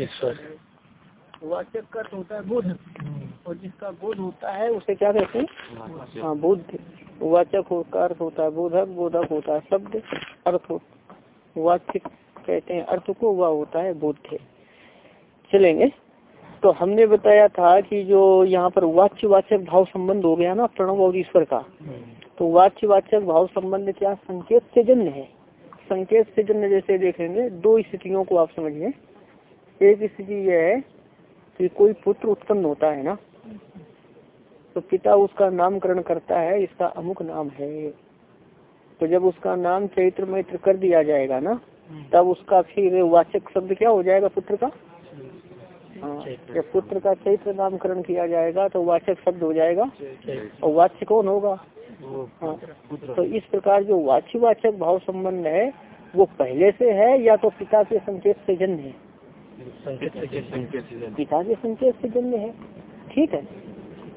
ईश्वर। वाचक का अर्थ होता है बोध और जिसका बोध होता है उसे क्या कहते हैं? हाँ बुद्ध। वाचक का अर्थ होता है बोधक बोधक होता है शब्द अर्थ वाच्य कहते हैं अर्थ को वह होता है बुद्ध। चलेंगे। तो हमने बताया था कि जो यहाँ पर वाच्य वाचक भाव संबंध हो गया ना प्रणव और ईश्वर का। तो वाच्य वाचक भाव संबंध क्या संकेत से जन्म है? संकेत से जन्म जैसे देखेंगे दो स्थितियों को आप समझिए। एक स्थिति यह है कि कोई पुत्र उत्पन्न होता है ना तो पिता उसका नामकरण करता है इसका अमुक नाम है। तो जब उसका नाम चैत्र मैत्र कर दिया जाएगा ना तब उसका फिर वाचक शब्द क्या हो जाएगा पुत्र का? हाँ जब पुत्र का चैत्र नामकरण किया जाएगा तो वाचक शब्द हो जाएगा। और वाच्य कौन होगा? तो इस प्रकार जो वाच्य वाचक भाव संबंध है वो पहले से है या तो पिता के संकेत से जन्म है? पिता के संकेत से जन्म है। ठीक है।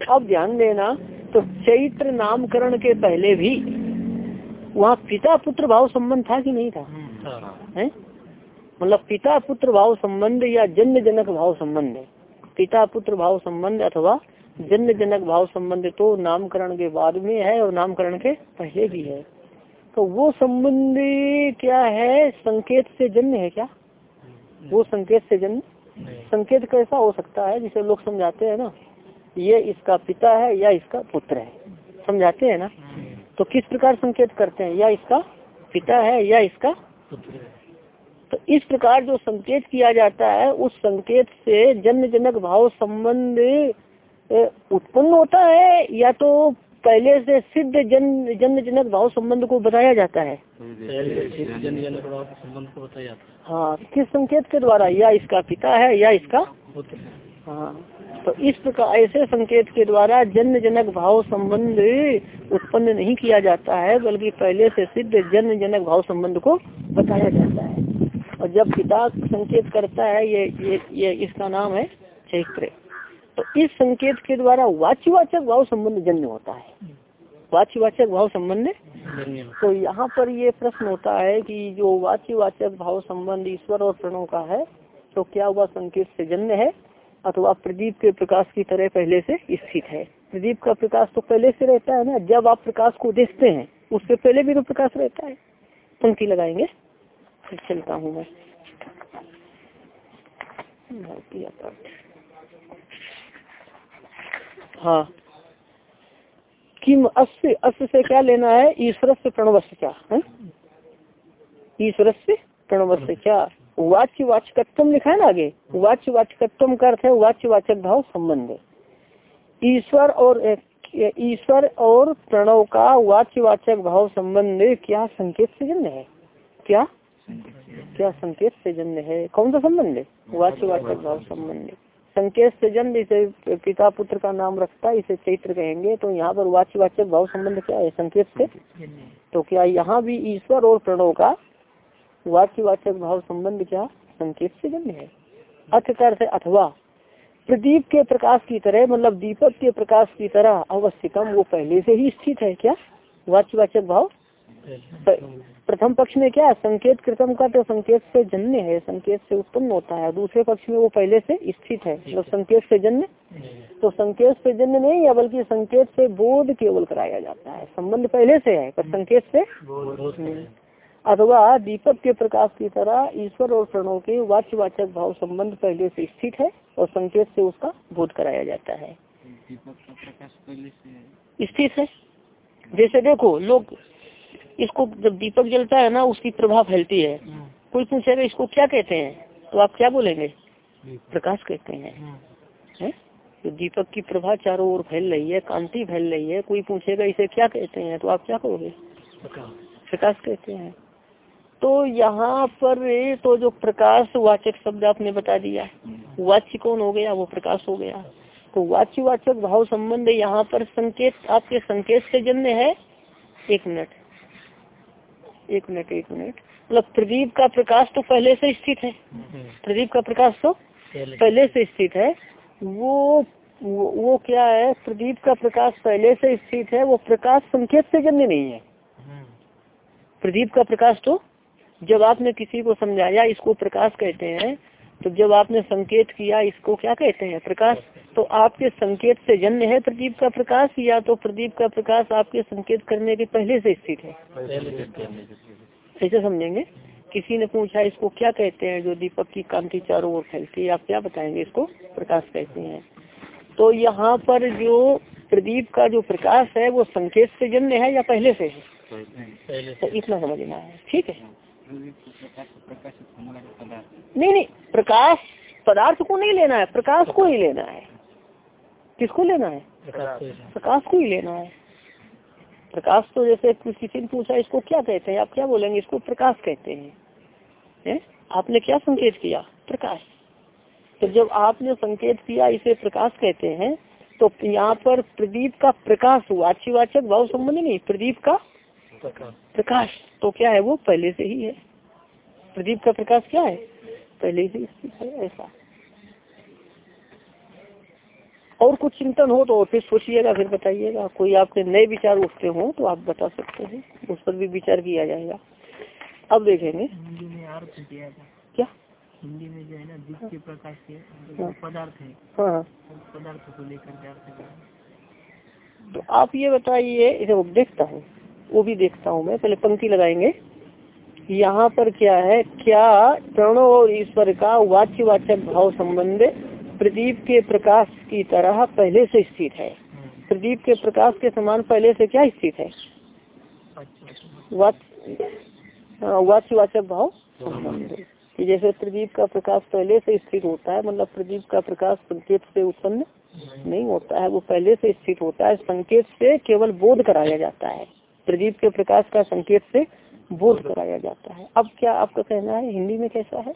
अब ध्यान देना तो चैत्र नामकरण के पहले भी वहाँ पिता पुत्र भाव संबंध था कि नहीं था? है। मतलब पिता पुत्र भाव संबंध या जन्म जनक भाव संबंध है? पिता पुत्र भाव संबंध अथवा जन्म जनक भाव संबंध तो नामकरण के बाद में है और नामकरण के पहले भी है। तो वो संबंध क्या है? संकेत से जन्म है क्या? वो संकेत से जन्म संकेत कैसा हो सकता है? जिसे लोग समझाते हैं ना ये इसका पिता है या इसका पुत्र है। समझाते हैं ना? तो किस प्रकार संकेत करते हैं? या इसका पिता है या इसका तो इस प्रकार जो संकेत किया जाता है उस संकेत से जन्म जनक भाव संबंध उत्पन्न होता है या तो पहले से सिद्ध जन्म जन्म जनक भाव संबंध को बताया जाता है? संबंध को बताया जाता हाँ। किस संकेत के द्वारा? या इसका पिता है या इसका? हाँ। तो इस प्रकार ऐसे संकेत के द्वारा जन्म जनक भाव संबंध उत्पन्न नहीं किया जाता है बल्कि पहले से सिद्ध जन्म जनक भाव संबंध को बताया जाता है। और जब पिता संकेत करता है ये ये, ये इसका नाम है चैत्र। तो इस संकेत के द्वारा वाच्यवाचक भाव संबंध जन्य होता है। वाच्यवाचक भाव संबंध? तो यहाँ पर ये प्रश्न होता है कि जो वाच्यवाचक भाव संबंध ईश्वर और प्रणव का है तो क्या वह संकेत से जन्य है? अथवा प्रदीप के प्रकाश की तरह पहले से स्थित है? प्रदीप का प्रकाश तो पहले से रहता है ना? जब आप प्रकाश को देखते हैं, उससे पहले भी तो प्रकाश रहता है। पंक्ति लगाएँगे। फिर चलता हूँ मैं। हाँ। किम अस्य अस्य से क्या लेना है? ईश्वर से प्रणव से क्या है? ईश्वर से प्रणव से क्या? वाच्य वाचकत्व लिखा है ना आगे? वाच्य वाचकत्व का अर्थ है वाच्य वाचक भाव संबंध ईश्वर और ईश्वर और प्रणव का वाच्य वाचक भाव संबंध क्या संकेत से जन्म है? क्या? क्या संकेत से जन्म है? कौन सा संबंध है? वाच्य वाचक भाव संबंध संकेत से जन्म, इसे पिता पुत्र का नाम रखता है इसे चैत्र कहेंगे। तो यहाँ पर वाच्य वाचक भाव संबंध क्या है? संकेत से। तो क्या यहाँ भी ईश्वर और प्रणव का वाच्य वाचक भाव संबंध क्या? संकेत से जन्म है। अर्थ अर्थ अथवा। प्रदीप के प्रकाश की तरह मतलब दीपक के प्रकाश की तरह अवश्यकम वो पहले से ही स्थित है क्या? वाच्य वाचक भाव? प्रथम पक्ष में क्या संकेत कृतम का तो संकेत से जन्य है संकेत से उत्पन्न होता है। दूसरे पक्ष में वो पहले से स्थित है मतलब संकेत से जन्य। तो संकेत से जन्य नहीं या बल्कि संकेत से बोध केवल कराया जाता है। संबंध पहले से है पर संकेत से अथवा दीपक के प्रकाश की तरह ईश्वर और प्रणव के वाच्यवाचक भाव संबंध पहले से स्थित है और संकेत से उसका बोध कराया जाता है। स्थित है। जैसे देखो लोग इसको जब दीपक जलता है ना उसकी प्रभाव फैलती है। कोई पूछेगा इसको क्या कहते हैं? तो आप क्या बोलेंगे? प्रकाश कहते हैं। है? तो दीपक की प्रभा चारों ओर फैल रही है कांति फैल रही है। कोई पूछेगा इसे क्या कहते हैं? तो आप क्या कहोगे? प्रकाश। कहते हैं। तो यहाँ पर तो जो प्रकाश वाचक शब्द आपने बता दिया वाच्य कौन हो गया? वो प्रकाश हो गया। तो वाच्य वाचक भाव संबंध यहाँ पर संकेत आपके संकेत से जन्म है। एक मिनट। एक मिनट एक मिनट। मतलब प्रदीप का प्रकाश तो पहले से स्थित है। प्रदीप का प्रकाश तो पहले। से स्थित है। वो वो, वो क्या है? प्रदीप का प्रकाश पहले से स्थित है। वो प्रकाश संकेत से जन्य नहीं है। प्रदीप का प्रकाश तो जब आपने किसी को समझाया इसको प्रकाश कहते हैं तो जब आपने संकेत किया इसको क्या कहते हैं? प्रकाश? तो आपके संकेत से जन्य है प्रदीप का प्रकाश या तो प्रदीप का प्रकाश आपके संकेत करने के पहले से स्थित है? ऐसे समझेंगे? किसी ने पूछा इसको क्या कहते हैं जो दीपक की कांति चारों ओर फैलती है? आप क्या बताएँगे इसको? प्रकाश कहते हैं। तो यहाँ पर जो प्रदीप का जो प्रकाश है वो संकेत से जन्य है या पहले से है? तो इतना समझना है। ठीक है? नहीं नहीं प्रकाश पदार्थ को नहीं लेना है प्रकाश को ही लेना है। किसको लेना है? प्रकाश को ही लेना है। प्रकाश तो जैसे किसी ने पूछा इसको क्या कहते हैं? आप क्या बोलेंगे? इसको प्रकाश कहते हैं। है? आपने क्या संकेत किया? प्रकाश। तो जब आपने संकेत किया इसे प्रकाश कहते हैं तो यहाँ पर प्रदीप का प्रकाश हुआ। अच्छी वाचक भाव संबंध नहीं प्रदीप का प्रकाश। तो क्या है? वो पहले से ही है। प्रदीप का प्रकाश क्या है? पहले से है ऐसा। और कुछ चिंतन हो तो फिर सोचिएगा फिर बताइएगा। कोई आपके नए विचार उठते हो तो आप बता सकते हैं। उस पर भी विचार किया जाएगा। अब देखेंगे। हिंदी में अर्थ किया हिंदी में जो है ना दीप के प्रकाश के जो पदार्थ है। हाँ पदार्थ को लेकर तो आप ये बताइए इसे देखता हूँ। वो भी देखता हूँ मैं पहले पंक्ति लगाएँगे। यहाँ पर क्या है? क्या प्रणव और ईश्वर का वाच्य वाचक भाव संबंध प्रदीप के प्रकाश की तरह पहले से स्थित है? प्रदीप के प्रकाश के समान पहले से क्या स्थित है? वाच्य वाचक भाव संबंध। कि जैसे प्रदीप का प्रकाश पहले से स्थित होता है मतलब प्रदीप का प्रकाश संकेत से उत्पन्न नहीं होता है वो पहले से स्थित होता है। संकेत से केवल बोध कराया जाता है। प्रदीप के प्रकाश का संकेत से बोध कराया जाता है। अब क्या आपका कहना है? हिंदी में कैसा है?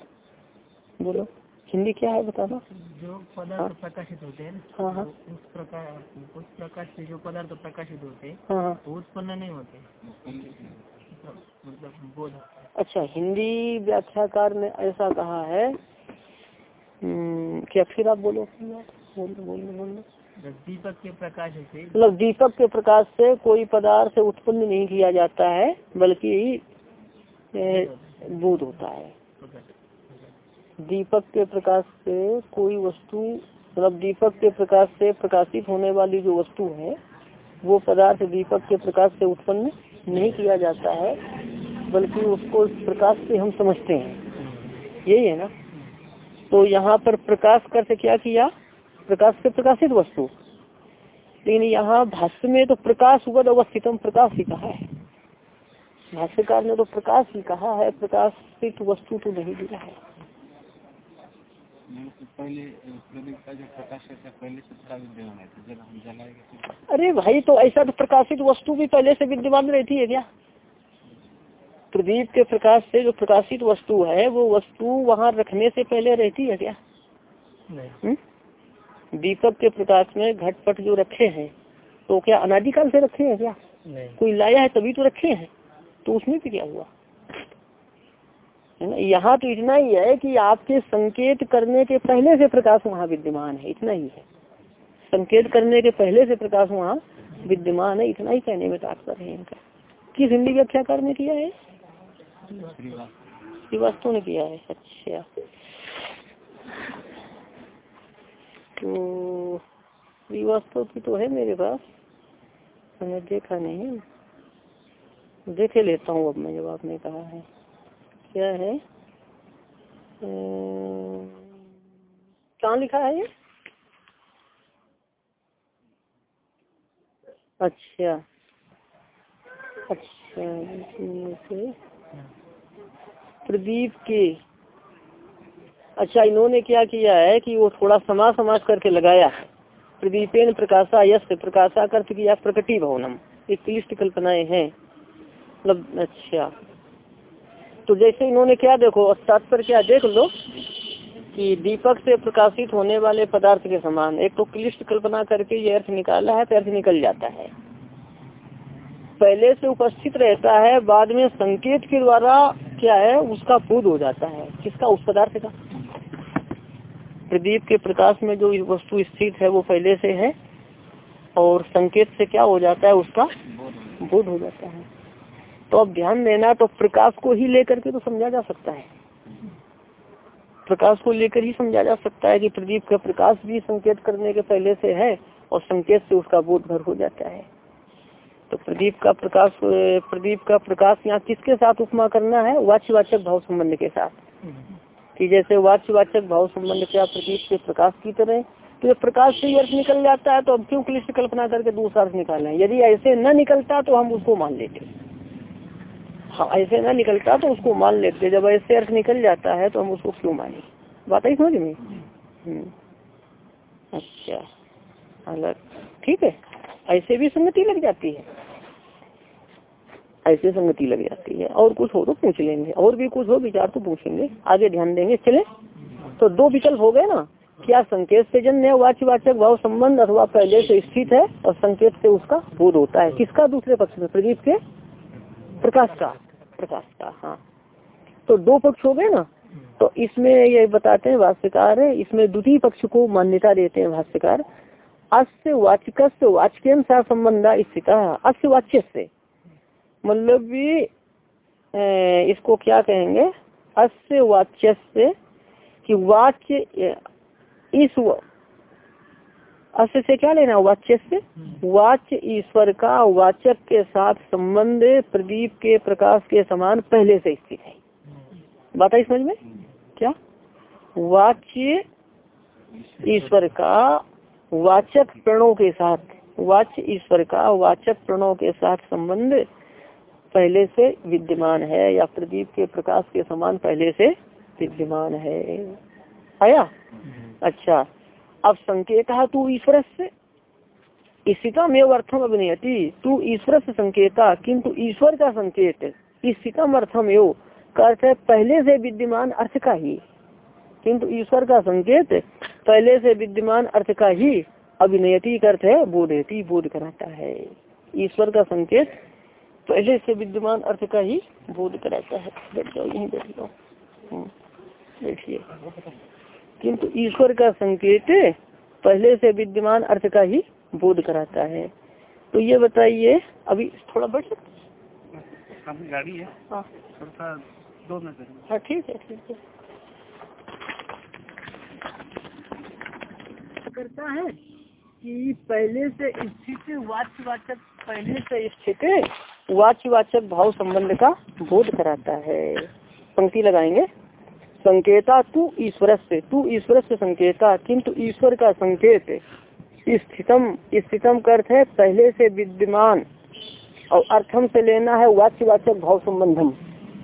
बोलो। हिंदी क्या है बताना? जो पदार्थ प्रकाशित होते हैं हाँ हाँ। तो उस प्रकार उस प्रकाश से जो पदार्थ प्रकाशित होते हैं हाँ हाँ। उत्पन्न नहीं होते। मतलब बोध अच्छा हिंदी व्याख्याकार ने ऐसा कहा है हम्म, क्या फिर आप बोलो? बोलो बोलो बोलो। दीपक के प्रकाश से मतलब दीपक के प्रकाश से कोई पदार्थ उत्पन्न नहीं किया जाता है बल्कि बोध होता है। दीपक के प्रकाश से कोई वस्तु मतलब दीपक के प्रकाश से प्रकाशित होने वाली जो वस्तु है वो पदार्थ दीपक के प्रकाश से उत्पन्न नहीं किया जाता है बल्कि उसको प्रकाश से हम समझते हैं। यही है ना? तो यहाँ पर प्रकाश कर क्या किया? प्रकाश से प्रकाशित वस्तु। लेकिन यहाँ भाष्य में तो प्रकाश वद अवस्थितम प्रकाश ही कहा है। भाष्यकार ने तो प्रकाश ही कहा है प्रकाशित वस्तु तो नहीं दिया है। तो जलाएँगे अरे भाई तो ऐसा तो प्रकाशित वस्तु भी पहले से विद्यमान रहती है क्या? प्रदीप के प्रकाश से जो प्रकाशित वस्तु है वो वस्तु वहाँ रखने से पहले रहती है क्या? हम्म? दीपक के प्रकाश में घटपट जो रखे हैं तो क्या अनादिकाल से रखे हैं क्या? नहीं। कोई लाया है तभी तो रखे हैं? तो उसमें भी क्या हुआ? है ना? यहाँ तो इतना ही है कि आपके संकेत करने के पहले से प्रकाश वहाँ विद्यमान है इतना ही है। संकेत करने के पहले से प्रकाश वहाँ विद्यमान है इतना ही कहने में तात्पर्य है इनका। किस हिंदी व्याख्याकार ने किया है? श्रीवास्तव। ने किया है अच्छा। तो श्रीवास्तव की तो है मेरे पास। मैंने देखा नहीं। देखे लेता हूँ अब मैं जब आपने कहा है। क्या है? कहाँ लिखा है ये? अच्छा। अच्छा प्रदीप के। अच्छा इन्होंने क्या किया है कि वो थोड़ा समाज समाज करके लगाया। है प्रदीपेन प्रकाशा यश प्रकाशा करते किया प्रकटी भवनम। एक क्लिष्ट कल्पनाएँ हैं। मतलब अच्छा। तो जैसे इन्होंने क्या देखो तात्पर्य क्या देख लो कि दीपक से प्रकाशित होने वाले पदार्थ के समान। एक तो क्लिष्ट कल्पना करके ये अर्थ निकाला है तो अर्थ निकल जाता है। पहले से उपस्थित रहता है, बाद में संकेत के द्वारा क्या है, उसका बोध हो जाता है। किसका? उस पदार्थ का। प्रदीप के प्रकाश में जो वस्तु स्थित है, वो पहले से है और संकेत से क्या हो जाता है, उसका बोध हो जाता है। तो अब ध्यान देना तो प्रकाश को ही लेकर के तो समझा जा सकता है। प्रकाश को लेकर ही समझा जा सकता है कि प्रदीप का प्रकाश भी संकेत करने के पहले से है और संकेत से उसका बोध भर हो जाता है। तो प्रदीप का प्रकाश, प्रदीप का प्रकाश यहाँ किसके साथ उपमा करना है? वाच्यवाचक भाव संबंध के साथ। कि जैसे वाच्यवाचक भाव संबंध क्या प्रदीप के प्रकाश की तरह तो ये प्रकाश से अर्थ निकल जाता है तो अब क्यों क्लिष्ट कल्पना करके दूसरा अर्थ निकालें यदि ऐसे न निकलता तो हम उसको मान लेते। हाँ ऐसे न निकलता तो उसको मान लेते। जब ऐसे अर्थ निकल जाता है तो हम उसको क्यों माने? बात ही समझ में? हम्म। अच्छा। अलग। ठीक है। ऐसे भी संगति लग जाती है। ऐसे संगति लग जाती है। और कुछ हो तो पूछ लेंगे। और भी कुछ हो, विचार तो पूछेंगे। आगे ध्यान देंगे। चले? तो दो विकल्प हो गए ना? क्या संकेत से जन्य वाच्यवाचक भाव संबंध अथवा पहले से स्थित है और संकेत से उसका बोध होता है? किसका? दूसरे पक्ष में। प्रदीप के? प्रकाश का। प्रकाश का हाँ। तो दो पक्ष हो गए ना? तो इसमें ये बताते हैं भाष्यकार है इसमें द्वितीय पक्ष को मान्यता देते हैं भाष्यकार। अस्य वाचक वाचक सा संबंध स्थित। अस्य वाच्य से मतलब भी इसको क्या कहेंगे? अस्य वाच्य से कि वाच्य इस अस्य से क्या लेना वाच्य से वाच्य ईश्वर का वाचक के साथ संबंध प्रदीप के प्रकाश के समान पहले से स्थित है। बात आई समझ में? क्या? वाच्य ईश्वर का वाचक प्रणों के साथ वाच्य ईश्वर का वाचक प्रणों के साथ संबंध पहले से विद्यमान है या प्रदीप के प्रकाश के समान पहले से विद्यमान है। आया? अच्छा। अब संकेत तू ईश्वर से स्थितम अर्थम अभिनयति तू ईश्वर से संकेता किंतु ईश्वर का संकेत स्थितम अर्थम एव का अर्थ है पहले से विद्यमान अर्थ का ही। किंतु ईश्वर का संकेत पहले से विद्यमान अर्थ का ही अभिनयति अर्थ है बोधयती बोध कराता है। ईश्वर का संकेत पहले से विद्यमान अर्थ का ही बोध कराता है। बैठ जाओ यही बैठ जाओ। हम्म, देखिए किंतु ईश्वर का संकेत पहले से विद्यमान अर्थ का ही बोध कराता है। तो ये बताइए अभी थोड़ा बढ़ सकते गाड़ी है। हाँ। दो मिनट हाँ ठीक है ठीक है। करता है कि पहले से स्थित वाच्यवाचक पहले से स्थित वाच्यवाचक भाव संबंध का बोध कराता है। पंक्ति लगाएँगे। संकेता, तू ईश्वर से तू ईश्वर से संकेता, किंतु ईश्वर का संकेत स्थितम स्थितम अर्थ है पहले से विद्यमान। और अर्थम से लेना है वाच्यवाचक भाव संबंधम।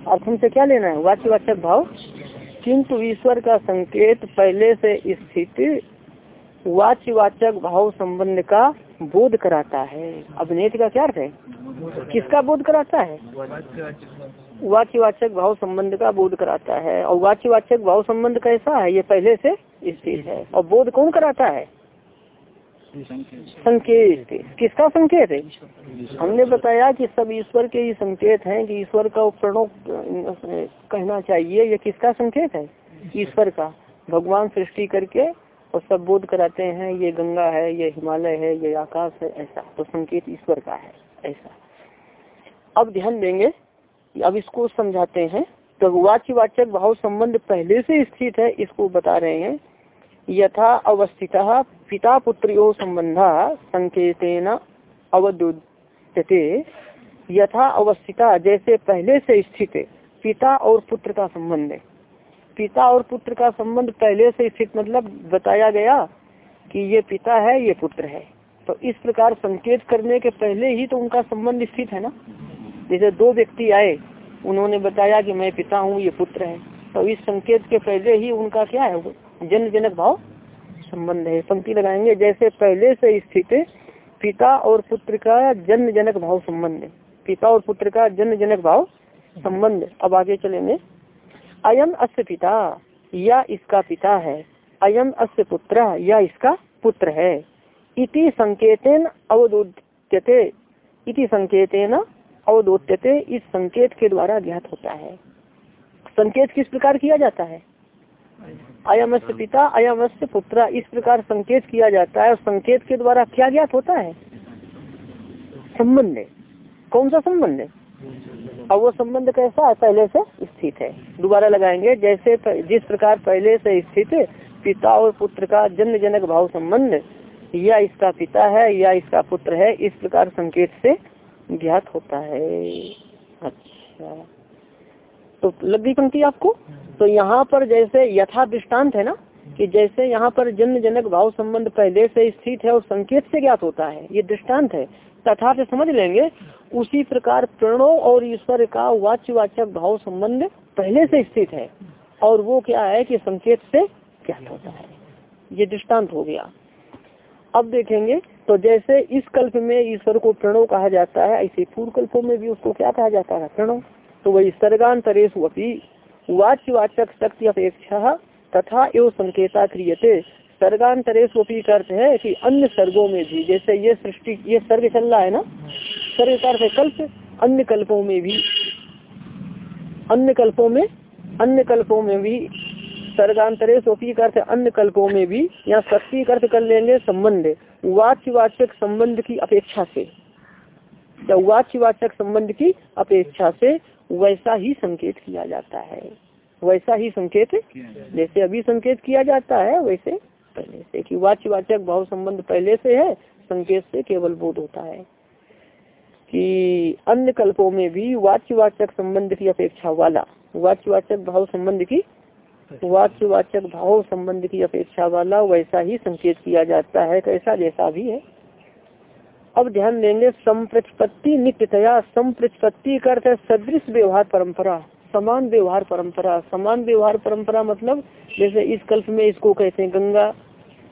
अर्थम से क्या लेना है? वाच्यवाचक भाव? किंतु ईश्वर का संकेत पहले से स्थित वाच्यवाचक भाव संबंध का बोध कराता है। अभिनेत का क्या अर्थ है? किसका बोध कराता है? वाच्यवाचक भाव संबंध का बोध कराता है। और वाच्यवाचक भाव संबंध कैसा है? ये पहले से स्थित है। और बोध कौन कराता है? संकेत। किसका संकेत है? हमने बताया कि सब ईश्वर के ही संकेत हैं कि ईश्वर का प्रणव कहना चाहिए। ये किसका संकेत है? ईश्वर का। भगवान सृष्टि करके और सब बोध कराते हैं, ये गंगा है, ये हिमालय है, ये आकाश है, ऐसा। तो संकेत ईश्वर का है, ऐसा। अब ध्यान देंगे, अब इसको समझाते हैं। तो वाच्यवाचक भाव संबंध पहले से स्थित है, इसको बता रहे हैं। यथा अवस्थित पिता पुत्रो संबंध संकेतेन अवद्युते यथा अवस्थिता जैसे पहले से स्थित पिता और पुत्र का संबंध है। पिता और पुत्र का संबंध पहले से स्थित मतलब बताया गया कि ये पिता है, ये पुत्र है। तो इस प्रकार संकेत करने के पहले ही तो उनका संबंध स्थित है ना? जैसे दो व्यक्ति आए, उन्होंने बताया कि मैं पिता हूँ, ये पुत्र है। तो इस संकेत के पहले ही उनका क्या है? जन्म जनक भाव संबंध है, पंक्ति लगाएँगे। जैसे पहले से स्थित पिता और पुत्र का जन्म जनक भाव संबंध पिता और पुत्र का जन्म जनक भाव संबंध। अब आगे चलेंगे। अयम अस्य पिता, या इसका पिता है। अयम अस्य पुत्र, या इसका पुत्र है। इति संकेतेन अवदोद्यते। इति संकेतेन अवदोत्यते इस संकेत के द्वारा ज्ञात होता है। संकेत किस प्रकार किया जाता है? अयमस्य पिता अयमस्य पुत्र, इस प्रकार संकेत किया जाता है। और संकेत के द्वारा क्या ज्ञात होता है? संबंध। कौन सा संबंध? अब वो संबंध कैसा है? पहले से स्थित है। दोबारा लगाएँगे, जैसे जिस प्रकार पहले से स्थित पिता और पुत्र का जन्म जनक भाव संबंध, या इसका पिता है, या इसका पुत्र है, इस प्रकार संकेत से ज्ञात होता है। अच्छा। तो लग गई पंक्ति आपको? तो यहाँ पर जैसे यथा दृष्टांत है ना? कि जैसे यहाँ पर जन्म जनक भाव संबंध पहले से स्थित है और संकेत से ज्ञात होता है, ये दृष्टांत है। तथा से समझ लेंगे, उसी प्रकार प्रणो और ईश्वर का वाच्यवाचक भाव संबंध पहले से स्थित है। और वो क्या है कि संकेत से ज्ञात होता है। ये दृष्टांत हो गया। अब देखेंगे तो जैसे इस कल्प में ईश्वर को प्रणो कहा जाता है, ऐसे पूर्व कल्पों में भी उसको क्या कहा जाता है? प्रणो तो वही सर्गांतरेश अपनी वाच्यवाचक शक्ति अपेक्षा तथा एवं संकेता क्रियते। सर्गांतरेश अर्थ है कि अन्य सर्गों में भी, जैसे ये सृष्टि, ये सर्ग चल रहा है ना? सर्ग का अर्थ कल्प, अन्य कल्पों में भी। अन्य कल्पों में, अन्य कल्पों में भी सर्गांतरे अर्थ अन्य कल्पों में भी, या शक्ति अर्थ कर लेंगे संबंध। वाच्यवाचक संबंध की अपेक्षा से। या वाच्यवाचक संबंध की अपेक्षा से, वैसा ही संकेत किया जाता है। वैसा ही संकेत जैसे अभी संकेत किया जाता है वैसे पहले से कि वाच्यवाचक भाव संबंध पहले से है संकेत से केवल बोध होता है। कि अन्य कल्पों में भी वाच्यवाचक संबंध की अपेक्षा वाला वाच्यवाचक भाव संबंध की वाच्यवाचक भाव संबंध की अपेक्षा वाला वैसा ही संकेत किया जाता है कैसा जैसा भी है। अब ध्यान देंगे संप्रतिपत्ति नित्यतया संप्रतिपत्ति का अर्थ है सदृश व्यवहार परंपरा। समान व्यवहार परंपरा, समान व्यवहार परंपरा मतलब जैसे इस कल्प में इसको कहते हैं गंगा।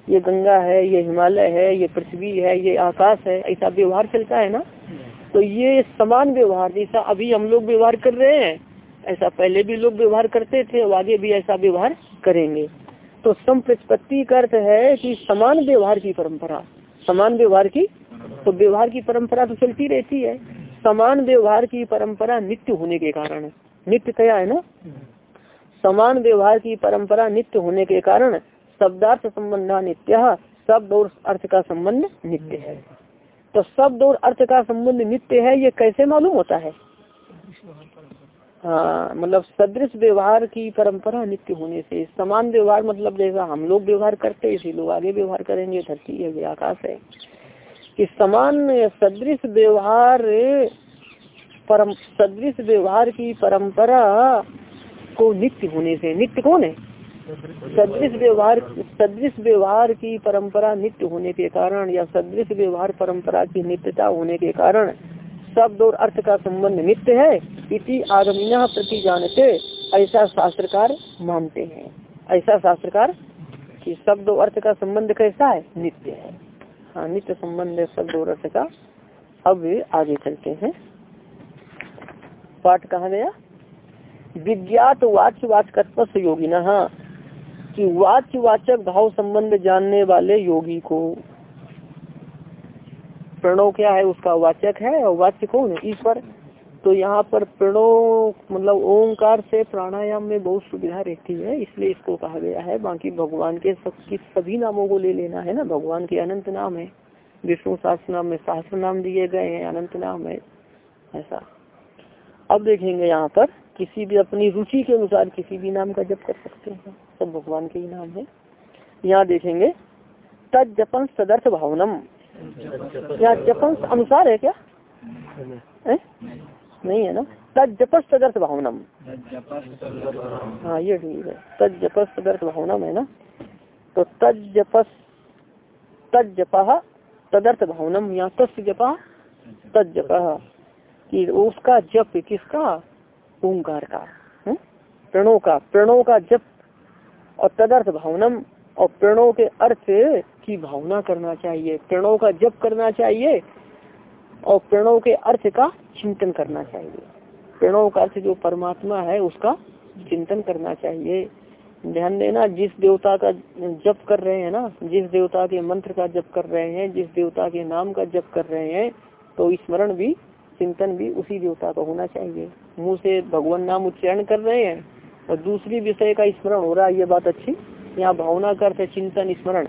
ये गंगा है, ये हिमालय है, ये पृथ्वी है, ये आकाश है, ऐसा व्यवहार चलता है ना? तो ये समान व्यवहार, जैसा अभी हम लोग व्यवहार कर रहे हैं, ऐसा पहले भी लोग व्यवहार करते थे और आगे भी ऐसा व्यवहार करेंगे। तो संप्रतिपत्ति का अर्थ है कि समान व्यवहार की परंपरा, समान व्यवहार की तो व्यवहार की परंपरा तो चलती रहती है। समान व्यवहार की परंपरा नित्य होने के कारण नित्यतया है ना? समान व्यवहार की परंपरा नित्य होने के कारण शब्दार्थ संबंध नित्य, शब्द और अर्थ का संबंध नित्य है। तो शब्द और अर्थ का संबंध नित्य है, ये कैसे मालूम होता है? हाँ मतलब सदृश व्यवहार की परंपरा नित्य होने से, समान व्यवहार मतलब जैसा हम लोग व्यवहार करते हैं, इसी लोग आगे व्यवहार करेंगे, धरती है, आकाश है। कि समान सदृश व्यवहार परम सदृश व्यवहार की परंपरा को नित्य होने से नित्य कौन है? सदृश व्यवहार सदृश व्यवहार की परंपरा नित्य होने के कारण या सदृश व्यवहार परंपरा की नित्यता होने के कारण शब्द और अर्थ का संबंध नित्य है? इति आगमिना प्रति जानते ऐसा शास्त्रकार मानते हैं। ऐसा शास्त्रकार कि शब्द और अर्थ का संबंध कैसा है? नित्य है। हाँ नित्य संबंध है, शब्द और अर्थ का। अब आगे चलते हैं। पाठ कहा गया? विज्ञात वाच्य वाचकत्व योगिना कि वाच्य वाचक भाव संबंध जानने वाले योगी को। प्रणव क्या है? उसका वाचक है और वाच्य कौन है? ईश्वर। तो यहाँ पर प्रणव मतलब ओंकार से प्राणायाम में बहुत सुविधा रहती है, इसलिए इसको कहा गया है। बाकी भगवान के सब, की सभी नामों को ले लेना है ना? भगवान के अनंत नाम है। विष्णु सहस्त्र नाम में सहस्त्र नाम दिए गए हैं, अनंत नाम है। ऐसा। अब देखेंगे यहाँ पर किसी भी अपनी रुचि के अनुसार किसी भी नाम का जप कर सकते हैं। सब भगवान के ही नाम है। यहाँ देखेंगे, तद जपन सदर्थ भावनम। यहाँ जपन अनुसार है क्या? है? नहीं है ना? तद जपस तदर्थ भावनम। हाँ ये ठीक है। तद जपस तदर्थ भावनम है ना? तो तद जपस, तद जपा तदर्थ भावनम। यहाँ तस् जपा? तद जपा। कि उसका जप किसका? ओंकार का हम्म? प्रणव का। प्रणव का जप और तदर्थ भावनम और प्रणव के अर्थ की भावना करना चाहिए। प्रणव का जप करना चाहिए और प्रणव के अर्थ का चिंतन करना चाहिए। प्रणव का अर्थ जो परमात्मा है, उसका चिंतन करना चाहिए। ध्यान देना, जिस देवता का जप कर रहे हैं ना, जिस देवता के मंत्र का जप कर रहे हैं, जिस देवता के नाम का जप कर रहे हैं तो स्मरण भी चिंतन भी उसी देवता का होना चाहिए। मुँह से भगवान नाम उच्चारण कर रहे हैं और दूसरी विषय का स्मरण हो रहा है, ये बात अच्छी। यहाँ भावना करते चिंतन, स्मरण।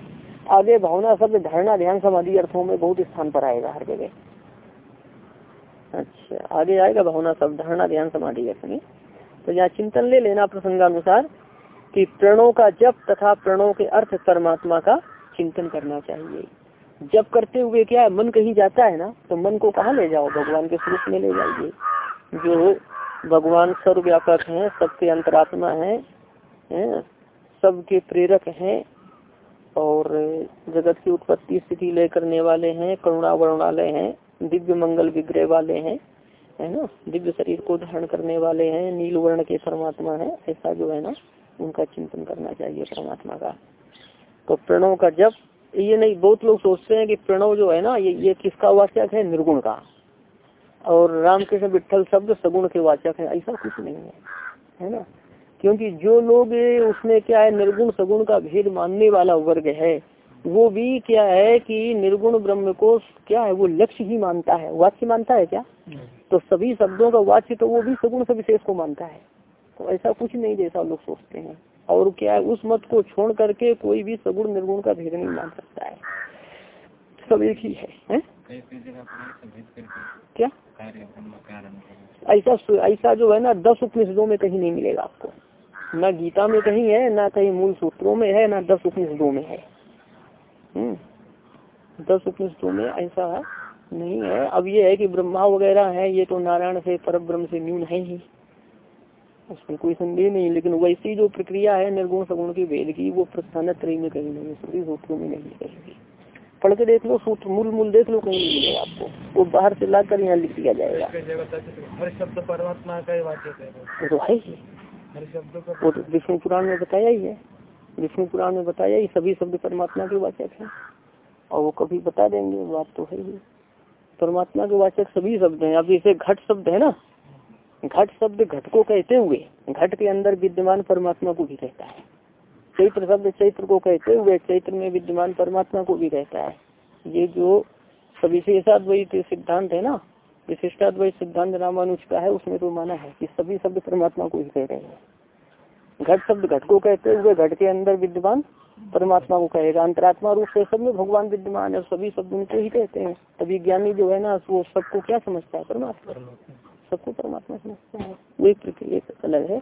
आगे भावना शब्द धारणा, ध्यान, समाधि अर्थों में बहुत स्थान पर आएगा हर जगह। अच्छा आगे आएगा भावना शब्द, धारणा, ध्यान, समाधि रखनी तो यहाँ चिंतन ले लेना प्रसंगानुसार कि प्रणों का जप तथा प्रणों के अर्थ परमात्मा का चिंतन करना चाहिए। जब करते हुए क्या है, मन कहीं जाता है ना तो मन को कहाँ ले जाओ? भगवान के स्वरूप में ले जाइए। जो भगवान सर्वव्यापक है, सबके अंतरात्मा हैं, है? सबके प्रेरक हैं, और जगत की उत्पत्ति स्थिति ले करने वाले हैं, करुणा वर्णालय हैं, दिव्य मंगल विग्रह वाले हैं, है ना? दिव्य शरीर को धारण करने वाले हैं, नील वर्ण के परमात्मा है, ऐसा जो है ना, उनका चिंतन करना चाहिए परमात्मा का। तो प्रणव का जब ये नहीं, बहुत लोग सोचते हैं कि प्रणव जो है ना, ये ये किसका वाचक है? निर्गुण का। और रामकृष्ण विठल शब्द सगुण के वाचक है, ऐसा कुछ नहीं है है ना? क्योंकि जो लोग उसमें क्या है, निर्गुण सगुण का भेद मानने वाला वर्ग है, वो भी क्या है कि निर्गुण ब्रह्म को क्या है, वो लक्ष्य ही मानता है। वाच्य मानता है क्या? तो सभी शब्दों का वाच्य तो वो भी सगुण से विशेष को मानता है। तो ऐसा कुछ नहीं जैसा लोग सोचते हैं। और क्या उस मत को छोड़ करके कोई भी सगुण निर्गुण का भेद नहीं मान सकता है। सब एक ही है, है? क्या? ऐसा ऐसा जो है ना दस उपनिषदों में कहीं नहीं मिलेगा आपको। न गीता में कहीं है ना कहीं मूल सूत्रों में है ना दस उपनिषदों में है। हम्म। दस उपनिषदों में ऐसा नहीं है। अब ये है कि ब्रह्मा वगैरह है ये तो नारायण से पर ब्रह्म से न्यून है ही। उसमें कोई संदेह नहीं लेकिन वैसी जो प्रक्रिया है निर्गुण सगुण की वेद की वो प्रस्थान त्रय में कहीं नहीं सभी सूत्रों में नहीं कहीं पढ़ के देख लो सूत्र मूल मूल देख लो कहीं नहीं मिलेगा आपको। वो बाहर से ला कर यहाँ लिख दिया जाएगा। हर शब्द परमात्मा का वो तो है ही। वो तो विष्णु पुराण में बताया ही है। विष्णु पुराण में बताया ही सभी शब्द परमात्मा के वाचक है। और वो कभी बता देंगे बात तो है ही। परमात्मा के वाचक सभी शब्द हैं। अब जैसे घट शब्द है ना घट शब्द घट को कहते हुए, घट के अंदर विद्यमान परमात्मा को भी कहता है। चैत्र शब्द चैत्र को कहते हुए, चैत्र में विद्यमान परमात्मा को भी कहता है। ये जो सविशेषाद्वैत सिद्धांत है ना विशिष्टाद्वैत सिद्धांत रामानुज का है, उसमें तो माना है कि सभी शब्द परमात्मा को ही कह रहे हैं। घट शब्द घट को कहते हुए, घट के अंदर विद्यमान परमात्मा को कहेगा। अंतरात्मा रूप से सब में भगवान विद्यमान है सभी शब्द उनको ही कहते हैं। तभी ज्ञानी जो है ना, वो सबको क्या समझता है? परमात्मा। सबको परमात्मा समझता है। वो एक प्रक्रिया अलग है।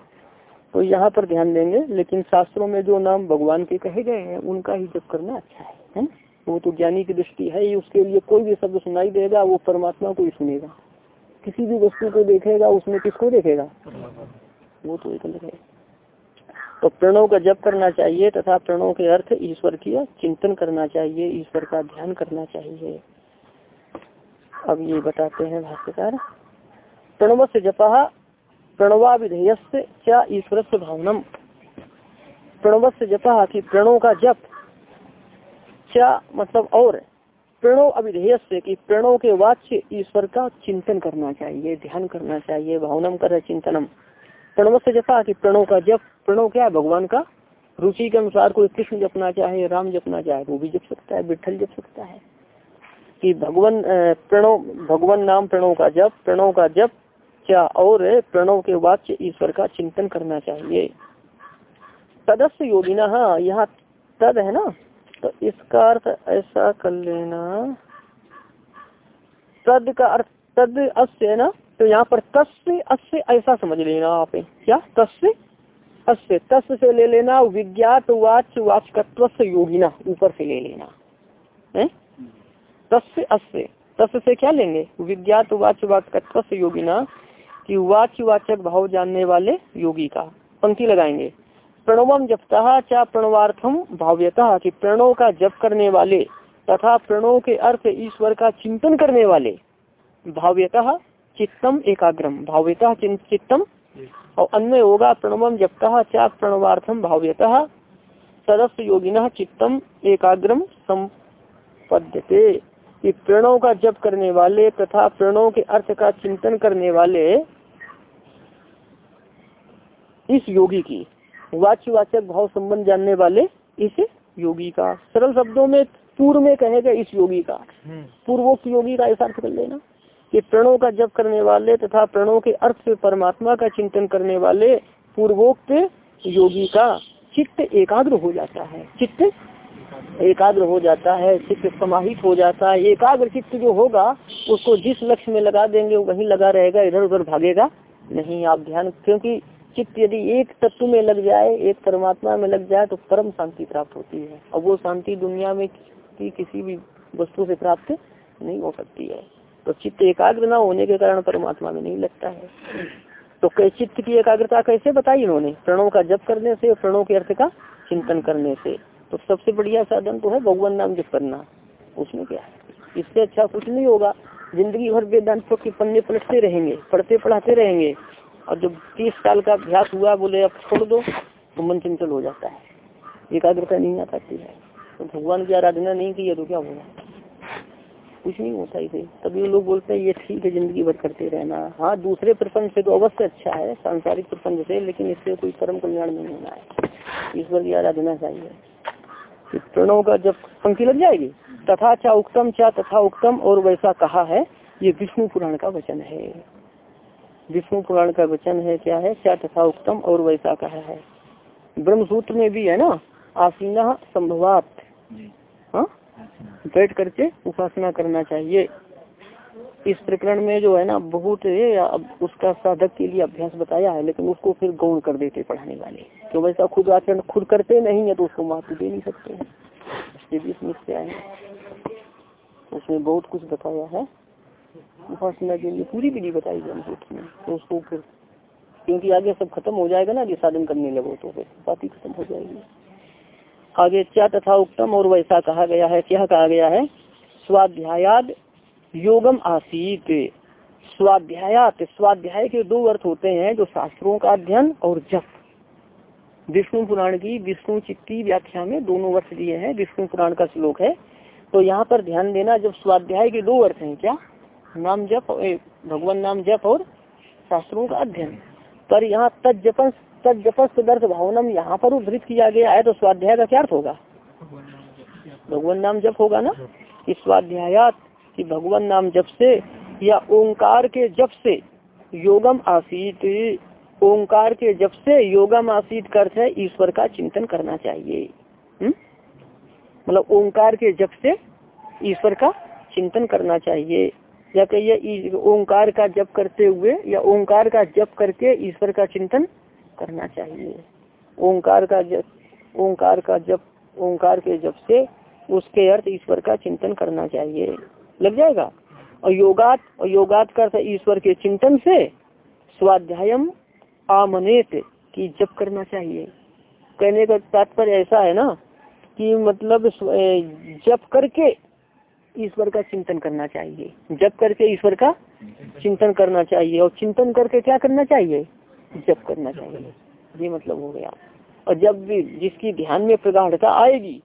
तो यहाँ पर ध्यान देंगे, लेकिन शास्त्रों में जो नाम भगवान के कहे गए हैं, उनका ही जब करना अच्छा है है ना? वो तो ज्ञानी की दृष्टि है ही, उसके लिए कोई भी शब्द सुनाई देगा, वो परमात्मा को ही सुनेगा। किसी भी वस्तु को देखेगा, उसमें किसको देखेगा? वो तो एक अलग है। तो प्रणव का जप करना चाहिए तथा प्रणव के अर्थ ईश्वर की चिंतन करना चाहिए, ईश्वर का ध्यान करना चाहिए। अब ये बताते हैं भाष्यकार। प्रणव से जपा प्रणवा विधेय क्या ईश्वर से भावनम। प्रणव से जपा कि प्रणव का जप क्या मतलब और प्रणव अभिधेय से कि प्रणव के वाच्य ईश्वर का चिंतन करना चाहिए, ध्यान करना चाहिए, भावनम कर चिंतनम। प्रणव से जपा कि प्रणव का जप प्रणव क्या है? भगवान का रुचि के अनुसार कोई कृष्ण जपना चाहे, राम जपना चाहे, वो भी जप सकता है विठल जप सकता है। कि भगवान प्रणव भगवान नाम प्रणव का जप प्रणव का जप क्या और प्रणव के वाच्य ईश्वर का चिंतन करना चाहिए? तदस्य योगिना, यहाँ तद है ना? तो इसका अर्थ ऐसा कर लेना। तद का अर्थ, तद अस्य है ना? तो यहाँ पर तस्य, अस्य ऐसा समझ लेना आप क्या? तस्य? अस्य। तस्य से ले लेना, विज्ञात वाच वाचकत्व से योगिना, ऊपर से ले लेना। है? तस्य, अस्य। तस्य से क्या लेंगे? विज्ञात वाच वाचकत्व से योगिना कि वाच्य वाचक भाव जानने वाले योगी का पंक्ति लगाएँगे। प्रणवम जपता चा प्रणवार्थम भाव्यता, कि प्रणव का जप करने वाले तथा प्रणव के अर्थ ईश्वर का चिंतन करने वाले भाव्यता चित्तम एकाग्रम, भाव्यता चित्तम। और अन्य होगा, प्रणवम जपता चा प्रणवार्थम भाव्यता, सदस्य योगिना चित्तम एकाग्रम संपद्यते। प्रणव का जप करने वाले तथा प्रणव के अर्थ का चिंतन करने वाले इस योगी की। वाच्य वाचक भाव संबंध जानने वाले इस योगी का। सरल शब्दों में पूर्व में कहेगा इस योगी का। पूर्वोक्त योगी का ऐसा अर्थ कर लेना कि प्रणव का जप करने वाले तथा प्रणों के अर्थ से परमात्मा का चिंतन करने वाले पूर्वोक्त योगी का चित्त एकाग्र हो जाता है। चित्त एकाग्र हो जाता है चित्त समाहित हो जाता है। एकाग्र चित्त जो होगा उसको जिस लक्ष्य में लगा देंगे वहीं लगा रहेगा इधर उधर भागेगा नहीं। आप ध्यान क्योंकि चित्त यदि एक तत्व में लग जाए, एक परमात्मा में लग जाए तो परम शांति प्राप्त होती है। और वो शांति दुनिया में की किसी भी वस्तु से प्राप्त नहीं हो सकती है। तो चित्त एकाग्र न होने के कारण परमात्मा में नहीं लगता है। तो चित्त की एकाग्रता कैसे बताई इन्होंने? प्रणों का जप करने से प्रणों के अर्थ का चिंतन करने से। तो सबसे बढ़िया साधन तो है भगवान नाम जप करना। उसमें क्या है? इससे अच्छा कुछ नहीं होगा। ज़िंदगी भर वेदांतों के पन्ने पलटते रहेंगे, पढ़ते पढ़ाते रहेंगे। और जब तीस साल का अभ्यास हुआ, बोले, अब छोड़ दो तो मन चंचल हो जाता है। एकाग्रता नहीं आ पाती है। तो भगवान की आराधना नहीं की है तो क्या होगा? कुछ नहीं होता इसे। तभी लोग बोलते हैं, ये ठीक है, ज़िंदगी भर करते रहना। हाँ दूसरे प्रपंच से तो अवश्य अच्छा है, सांसारिक प्रपंच से, लेकिन इससे कोई परम कल्याण नहीं होना है। ईश्वर की आराधना चाहिए प्रणव का जब पंक्ति लग जाएगी, तथा चा उत्तम चा तथा उत्तम और वैसा कहा है, ये विष्णु पुराण का वचन है। विष्णु पुराण का वचन है क्या है? क्या तथा उत्तम और वैसा कहा है। ब्रह्म सूत्र में भी है ना? आसीना संभवात। हाँ? बैठ करके उपासना करना चाहिए। इस प्रकरण में जो है ना बहुत अब उसका साधक के लिए अभ्यास बताया है लेकिन उसको फिर गौण कर देते पढ़ाने वाले। तो वैसा खुद आचरण खुद करते नहीं है तो उसको महत्व दे नहीं सकते। इसके भी समस्या है। उसमें बहुत कुछ बताया है। उपासना के लिए पूरी विधि बताई गई में तो उसको फिर, क्योंकि आगे सब खत्म हो जाएगा ना यदि साधन करने लगो तो फिर बात ही खत्म हो जाएगी। आगे क्या तथा उत्तम और वैसा कहा गया है, क्या कहा गया है? स्वाध्यायाद योगम आसीत। स्वाध्यायात, स्वाध्याय के दो अर्थ होते हैं, जो शास्त्रों का अध्ययन और जप। विष्णु पुराण की विष्णु चित्ती व्याख्या में दोनों अर्थ दिए हैं, विष्णु पुराण का श्लोक है। तो यहाँ पर ध्यान देना, जब स्वाध्याय के दो अर्थ हैं, क्या? नाम जप भगवान नाम जप और शास्त्रों का अध्ययन। पर यहाँ तजपन तजपस्त दर्थ भावनम यहाँ पर उद्धृत किया गया है तो स्वाध्याय का क्या अर्थ होगा? भगवान नाम जप होगा ना? इस स्वाध्यायात कि भगवान नाम जप से या ओंकार के जप से योगम आसीत, ओंकार के जप से योगम आसीत कर है ईश्वर का चिंतन करना चाहिए। हम्म? मतलब ओंकार के जप से ईश्वर का चिंतन करना चाहिए। या कहिए ओंकार का जप करते हुए या ओंकार का जप करके ईश्वर का चिंतन करना चाहिए। ओंकार का जप, ओंकार का जप, ओंकार के जप से उसके अर्थ ईश्वर का चिंतन करना चाहिए। लग जाएगा? और योगात और योगात का अर्थ ईश्वर के चिंतन से स्वाध्यायम आमनेत की जप करना चाहिए। कहने का तात्पर्य ऐसा है ना कि मतलब जप करके ईश्वर का चिंतन करना चाहिए। जब करके ईश्वर का चिंतन करना चाहिए और चिंतन करके क्या करना चाहिए? जब करना चाहिए। ये मतलब हो गया। और जब भी जिसकी ध्यान में प्रगाढ़ता आएगी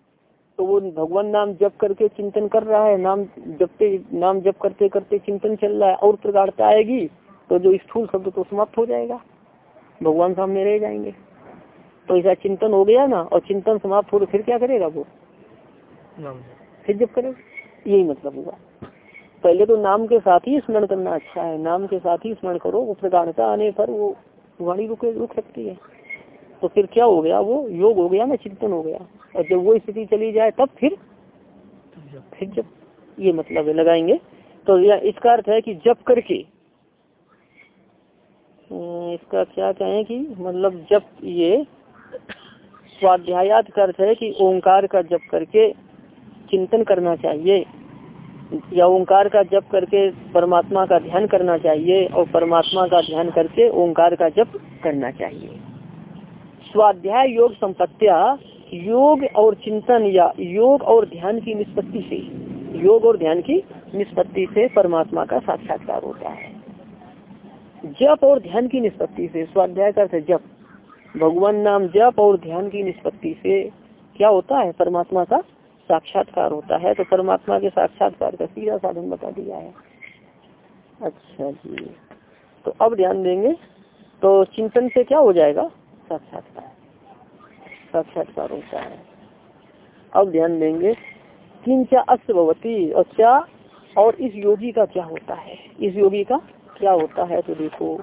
तो वो भगवान नाम जप करके चिंतन कर रहा है नाम जपते नाम जप करते करते चिंतन चल रहा है और प्रगाढ़ता आएगी तो जो स्थूल शब्द तो समाप्त हो जाएगा। भगवान सामने रह जाएँगे। तो ऐसा चिंतन हो गया ना और चिंतन समाप्त हो तो फिर क्या करेगा वो? फिर जब करेगा। यही मतलब हुआ। पहले तो नाम के साथ ही स्मरण करना अच्छा है। नाम के साथ ही स्मरण करो, वो प्रधानता आने पर वो वाणी रुक रुक सकती है। तो फिर क्या हो गया? वो योग हो गया ना, चिंतन हो गया। और जब वो स्थिति चली जाए, तब फिर फिर जब ये मतलब है, लगाएँगे। तो इसका अर्थ है कि जब करके इसका क्या कहें कि मतलब जब ये स्वाध्यायात का अर्थ है कि ओंकार का जप करके चिंतन करना चाहिए। या ओंकार का जप करके परमात्मा का ध्यान करना चाहिए और परमात्मा का ध्यान करके ओंकार का जप करना चाहिए। स्वाध्याय योग संपत्तिया, योग और चिंतन या योग और ध्यान की निष्पत्ति से, योग और ध्यान की निष्पत्ति से परमात्मा का साक्षात्कार होता है। जप और ध्यान की निष्पत्ति से, स्वाध्याय का जप। भगवान नाम जप और ध्यान की निष्पत्ति से क्या होता है? परमात्मा का साक्षात्कार होता है तो परमात्मा के साक्षात्कार का सीधा साधन बता दिया है। अच्छा जी। तो अब ध्यान देंगे तो चिंतन से क्या हो जाएगा? साक्षात्कार। साक्षात्कार होता है। अब ध्यान देंगे किंचा अस्तवती और क्या, और इस योगी का क्या होता है? इस योगी का क्या होता है? तो देखो,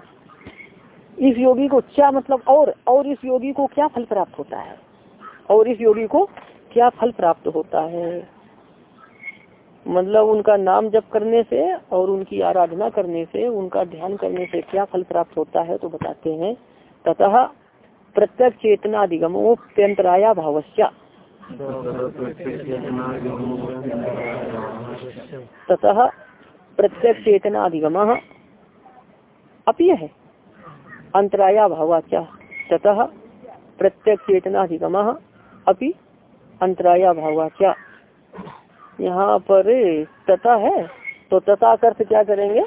इस योगी को क्या मतलब और और इस योगी को क्या फल प्राप्त होता है? और इस योगी को क्या फल प्राप्त होता है? मतलब उनका नाम जप करने से और उनकी आराधना करने से, उनका ध्यान करने से क्या फल प्राप्त होता है तो बताते हैं। ततः प्रत्यक चेतना अधिगमोप्यंतराया भावस्या ततः प्रत्यक चेतना अधिगम अपी है। अंतराया भावाचा ततः चेतना अधिगम अपि अंतराया भावा, क्या? यहाँ पर तथा है? तो तथा अर्थ क्या करेंगे?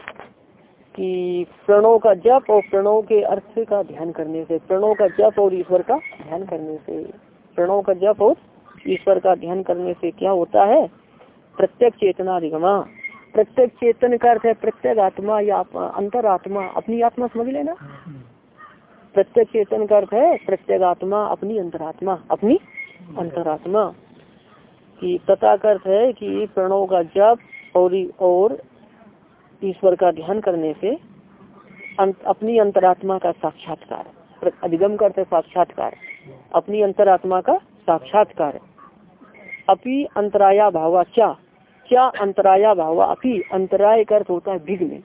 कि प्रणव का जप और प्रणव के अर्थ का ध्यान करने से प्रणव का जप और ईश्वर का ध्यान करने से प्रणव का जप और ईश्वर का ध्यान करने से क्या होता है? प्रत्येक चेतना अधिगमा। प्रत्येक चेतन का अर्थ है प्रत्येक आत्मा या अंतर आत्मा अपनी आत्मा समझ लेना। प्रत्येक चेतन का अर्थ है प्रत्येक आत्मा अपनी अंतरात्मा, अपनी अंतरात्मा कि तथा अर्थ है कि प्रणव का जप और और ईश्वर का ध्यान करने से अंत, अपनी अंतरात्मा का साक्षात्कार अधिगम करते साक्षात्कार अपनी अंतरात्मा का साक्षात्कार। अपि अंतराया भावा क्या क्या अंतराया भावा अपि अंतराय अर्थ होता है विघ्न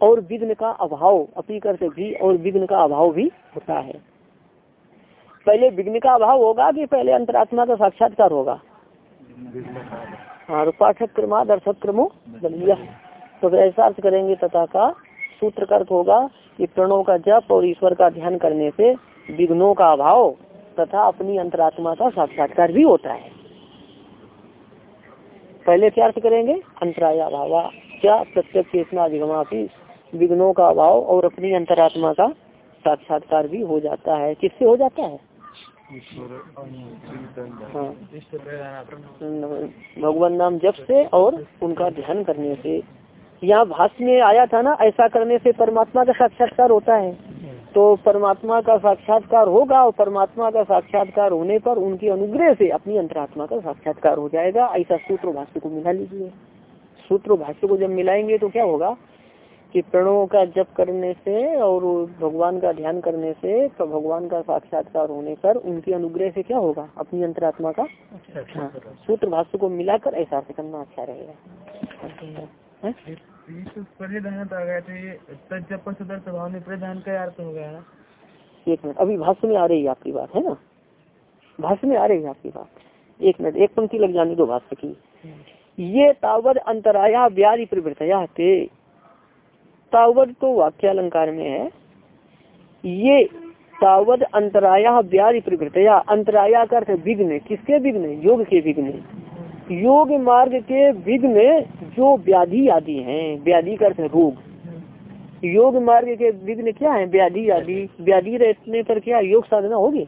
और विघ्न का अभाव अपी करते भी और विघ्न का अभाव भी होता है। पहले विघ्न का अभाव होगा कि पहले अंतरात्मा का साक्षात्कार होगा? हाँ पाठक क्रमा दर्शक क्रमो बलिया। तो ऐसा अर्थ करेंगे तथा का सूत्र का अर्थ होगा कि प्रणव का जप और ईश्वर का ध्यान करने से विघ्नों का अभाव तथा अपनी अंतरात्मा का साक्षात्कार भी होता है। पहले क्या अर्थ करेंगे? अंतराया भावा क्या प्रत्यक्ष चेतना अधिगमा भी विघ्नों का अभाव और अपनी अंतरात्मा का साक्षात्कार भी हो जाता है? किससे हो जाता हाँ? भगवान नाम जप से और उनका ध्यान करने से। यहाँ भाष्य में आया था ना, ऐसा करने से परमात्मा का साक्षात्कार होता है। तो परमात्मा का साक्षात्कार होगा और परमात्मा का साक्षात्कार होने पर उनके अनुग्रह से अपनी अंतरात्मा का साक्षात्कार हो जाएगा। ऐसा सूत्र भाष्य को मिला लीजिए। सूत्र भाष्य को जब मिलाएँगे तो क्या होगा? कि प्रणव का जप करने से और भगवान का ध्यान करने से तो भगवान का साक्षात्कार होने पर उनके अनुग्रह से क्या होगा? अपनी अंतरात्मा का? हाँ, सूत्र भाष्य को मिलाकर ऐसा से करना अच्छा रहेगा। हो? एक मिनट अभी भाष्य में आ रही है आपकी बात है ना? भाष्य में आ रही है आपकी बात। एक मिनट एक पंक्ति लग जाने दो भाष्य की। ये तावत अंतराया व्याधि प्रवृत्तया थे तावत तो वाक्यालंकार में है। ये तावत अंतराया व्याधि प्रवृत्तया अंतराया का अर्थ विघ्न। किसके विघ्न? योग के विघ्न। योग मार्ग के विघ्न जो व्याधि आदि हैं। व्याधि का अर्थ रोग। योग मार्ग के विघ्न क्या है? व्याधि आदि। व्याधि रहने पर क्या योग साधना होगी?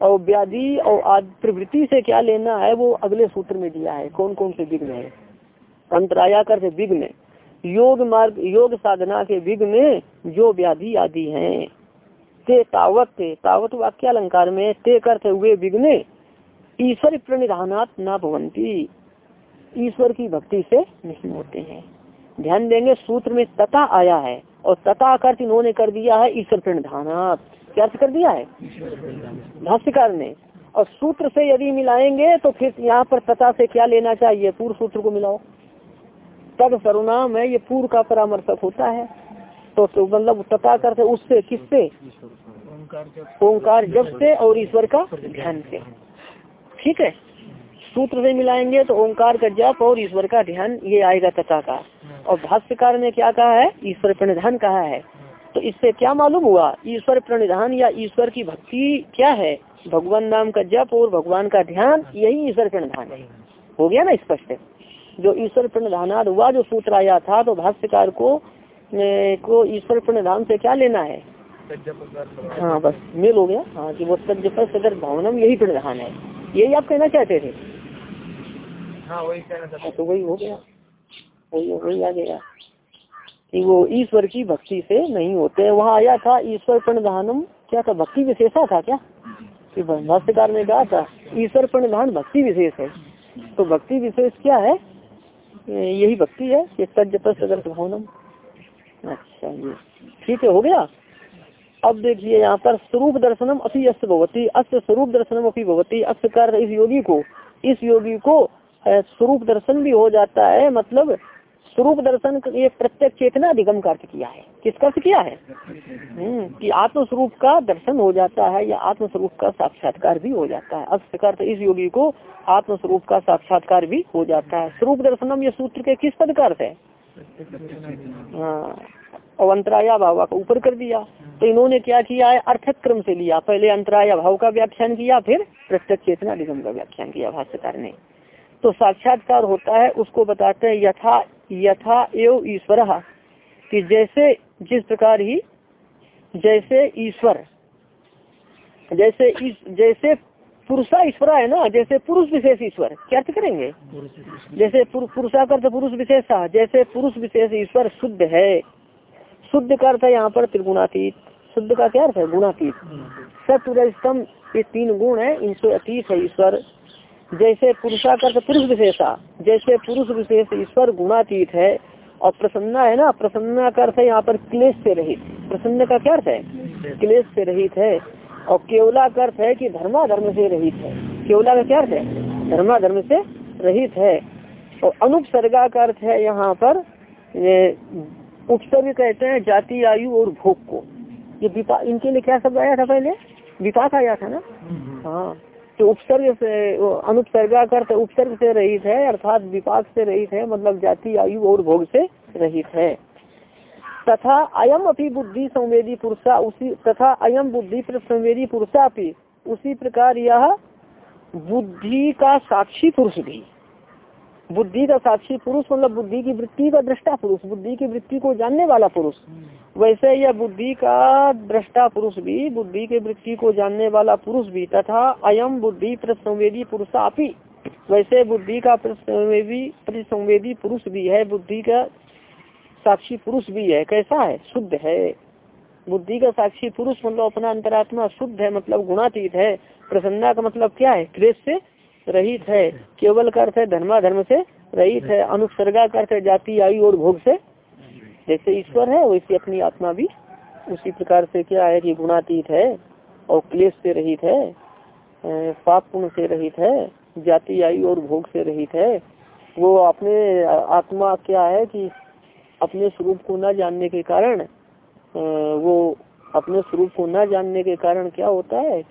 और व्याधि और प्रवृत्ति से क्या लेना है वो अगले सूत्र में दिया है। कौन कौन से विघ्न है? अंतराया कर विघ्न। योग मार्ग, योग साधना के विघ्न जो व्याधि आदि हैं, ते तावत ते तावत वाक्य अलंकार में ते करते हुए विघ्न ईश्वर प्रणिधानात न भवंती ईश्वर की भक्ति से नहीं होते हैं। ध्यान देंगे, सूत्र में तथा आया है और तथा अर्थ इन्होंने कर दिया है ईश्वर प्रणिधानात। क्या अर्थ कर दिया है? भाष्यकार ने। और सूत्र से यदि मिलाएँगे तो फिर यहाँ पर तथा से क्या लेना चाहिए? पूर्व सूत्र को मिलाओ। तब सर्वनाम है ये पूर्व का परामर्शक होता है। तो, तो मतलब तथा करते उससे किससे? ओंकार जब से और ईश्वर का ध्यान से। ठीक है? सूत्र से मिलाएँगे तो ओंकार का जप और ईश्वर का ध्यान ये आएगा तथा का। और भाष्यकार ने क्या कहा है? ईश्वर प्रणिधान कहा है। तो इससे क्या मालूम हुआ? ईश्वर प्रणिधान या ईश्वर की भक्ति क्या है? भगवान नाम का जप और भगवान का ध्यान यही ईश्वर प्रणिधान है। हो गया ना स्पष्ट? जो ईश्वर प्रणिधानाद हुआ जो सूत्र आया था तो भाष्यकार को को ईश्वर प्रणधान से क्या लेना है? हाँ बस मेल हो गया। हाँ कि वो तजप सदर भावनम यही प्रणधान है। यही आप कहना चाहते थे? हाँ वही कहना तो वही हो गया। वही वही आ गया। कि वो ईश्वर की भक्ति से नहीं होते। वहाँ आया था ईश्वर प्रणधानम क्या था भक्ति विशेषा था क्या? कि भाष्यकार ने कहा था ईश्वर प्रणधान भक्ति विशेष है। तो भक्ति विशेष क्या है? यही भक्ति है, ये तजप सदर भावनम। अच्छा ये ठीक है, हो गया? अब देखिए यहाँ पर स्वरूप दर्शनम अति अस्त भवती, अस्त स्वरूप दर्शनम अपनी भवती, अस्त कर इस योगी को, इस योगी को स्वरूप दर्शन भी हो जाता है मतलब स्वरूप दर्शन ये प्रत्यक्ष चेतना अधिगम का अर्थ किया है। किसका अर्थ किया है? हम्म, कि आत्म स्वरूप का दर्शन हो जाता है या आत्म स्वरूप का साक्षात्कार भी हो जाता है। अर्थ इस योगी को आत्म स्वरूप का साक्षात्कार भी हो जाता है। स्वरूप दर्शनम ये सूत्र के किस पद का अर्थ है? हाँ और अंतराया भाव का ऊपर कर दिया। तो इन्होंने क्या किया है? अर्थक क्रम से लिया। पहले अंतराया भाव का व्याख्यान किया फिर प्रत्यक्ष चेतना निगम का व्याख्यान किया भाष्यकार ने। तो साक्षात्कार होता है उसको बताते हैं यथा यथा एव ईश्वर कि जैसे जिस प्रकार ही जैसे ईश्वर जैसे इस जैसे पुरुषा ईश्वर है ना जैसे पुरुष विशेष ईश्वर क्या अर्थ करेंगे? जैसे पुरुषा का अर्थ पुरुष विशेषा जैसे पुरुष विशेष ईश्वर शुद्ध है शुद्ध का अर्थ है यहाँ पर त्रिगुणातीत शुद्ध का क्या अर्थ है? गुणातीत। सत्वस्तम ये तीन गुण है इनसे अतीत है ईश्वर जैसे पुरुषा का अर्थ पुरुष विशेषा जैसे पुरुष विशेष ईश्वर गुणातीत है और प्रसन्ना है ना प्रसन्ना का अर्थ है यहाँ पर क्लेश से रहित। प्रसन्न का क्या अर्थ है? क्लेश से रहित है। और केवला का अर्थ है कि धर्माधर्म से रहित है। केवला का क्या अर्थ है? धर्माधर्म से रहित है। और अनुपसर्गा का अर्थ है यहाँ पर उपसर्ग कहते हैं जाति आयु और भोग को। ये विपा इनके लिए क्या शब्द आया था पहले? विपाक आया था ना? हाँ। तो उपसर्ग से अनुपसर्गा कर उपसर्ग से रहित है, अर्थात विपाक से रहित है मतलब जाति, आयु और भोग से रहित है। तथा अयम अपनी बुद्धि संवेदी पुरुषा, उसी, तथा अयम बुद्धि संवेदी पुरुषा भी उसी प्रकार यह बुद्धि का साक्षी पुरुष भी। बुद्धि का साक्षी पुरुष मतलब बुद्धि की वृत्ति का दृष्टा पुरुष बुद्धि की वृत्ति को जानने वाला पुरुष। वैसे यह बुद्धि का दृष्टा पुरुष भी बुद्धि के वृत्ति को जानने वाला पुरुष भी तथा अयम बुद्धि प्रतिसंवेदी पुरुषापि। वैसे बुद्धि का प्रतिसंवेदी प्रतिसंवेदी पुरुष भी है बुद्धि का साक्षी पुरुष भी है। कैसा है? शुद्ध है। बुद्धि का साक्षी पुरुष मतलब अपना अंतरात्मा शुद्ध है मतलब गुणातीत है। प्रसन्ना का मतलब क्या है? क्लेश से रहित है, केवल का अर्थ है धर्मा धर्म से रहित है अनुसर्गा का अर्थ है, जाति, आयु और भोग से। जैसे ईश्वर है, वैसे अपनी आत्मा भी उसी प्रकार से क्या है कि गुणातीत है और क्लेश से रहित है पाप पुण्य से रहित है, जाति, आयु और भोग से रहित है। वो अपने आत्मा क्या है कि अपने स्वरूप को न जानने के कारण वो अपने स्वरूप को न जानने के कारण क्या होता है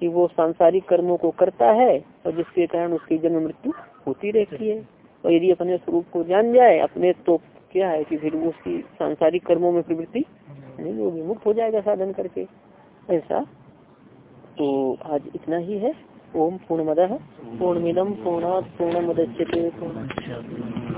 कि वो सांसारिक कर्मों को करता है और जिसके कारण उसकी जन्म मृत्यु होती रहती है। और यदि अपने स्वरूप को जान जाए, अपने तो क्या है कि फिर उसकी सांसारिक कर्मों में प्रवृत्ति नहीं वो विमुक्त हो जाएगा साधन करके। ऐसा। तो आज इतना ही है। ओम पूर्ण मद पूर्णमिदम पूर्णा पूर्ण मदस्य पूर्ण